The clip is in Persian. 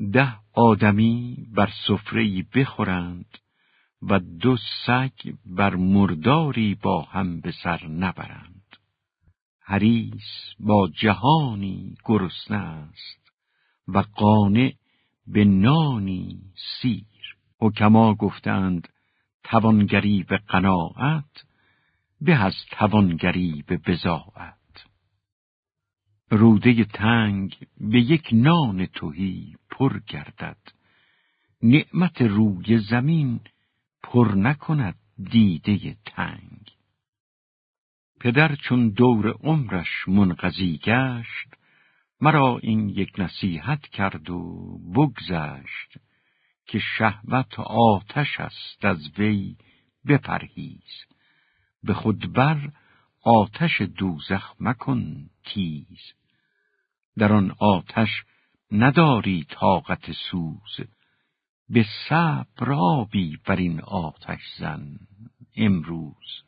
ده آدمی بر سفره بخورند و دو سگ بر مرداری با هم به سر نبرند. حریس با جهانی گرسنه است و قانع به نانی سیر. حکما گفتند توانگری به قناعت به از توانگری به بزاعت روده تنگ به یک نان توهی پر گردد. نعمت روی زمین پر نکند دیده تنگ. پدر چون دور عمرش منقضی گشت مرا این یک نصیحت کرد و بگذشت که شهوت آتش است از وی بپرهیز. به خود بر آتش دوزخ مکن تیز. در آن آتش نداری طاقت سوز. به صبر آبی بر این آتش زن امروز.